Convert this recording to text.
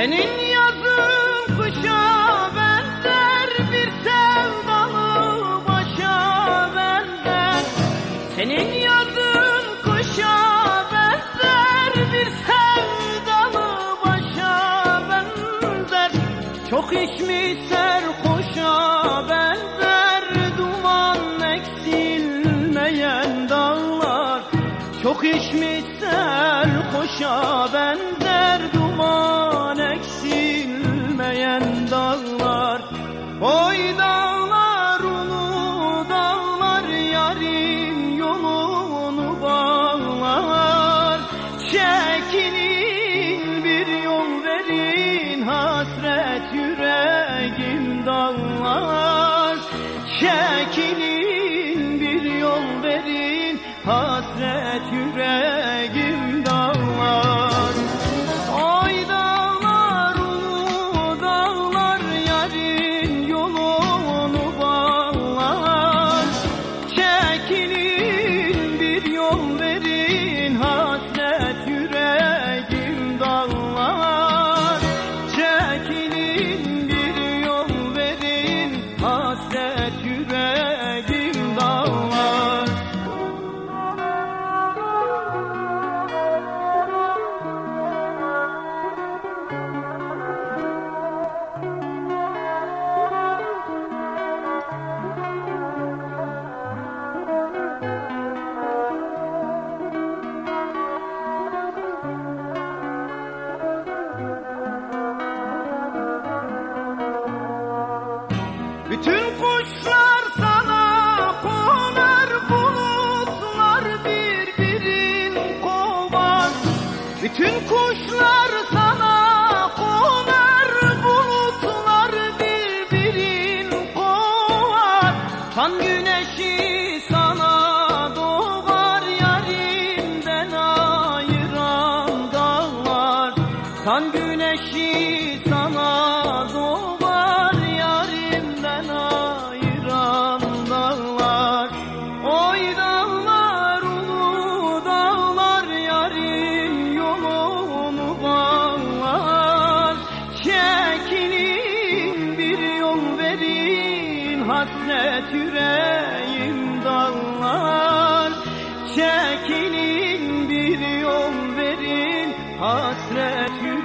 Senin yazın kışa benzer bir sevdalı başa benzer. Senin yazın kışa benzer bir sevdalı başa benzer. Çok içmiş serhoşa benzer duman eksilmeyen dağlar. Çok içmiş serhoşa benzer duman hasret yüreğim dağlar Bütün kuşlar sana konar bulutlar birbirin kovar. Kan güneşi sana doğar yarimden ayıran dağlar. Kan güneşi sana doğar yarimden ayıran hasret yüreğim dağlar Çekilin bir yol verin. Hasret yüreğim